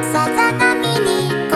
さざ波に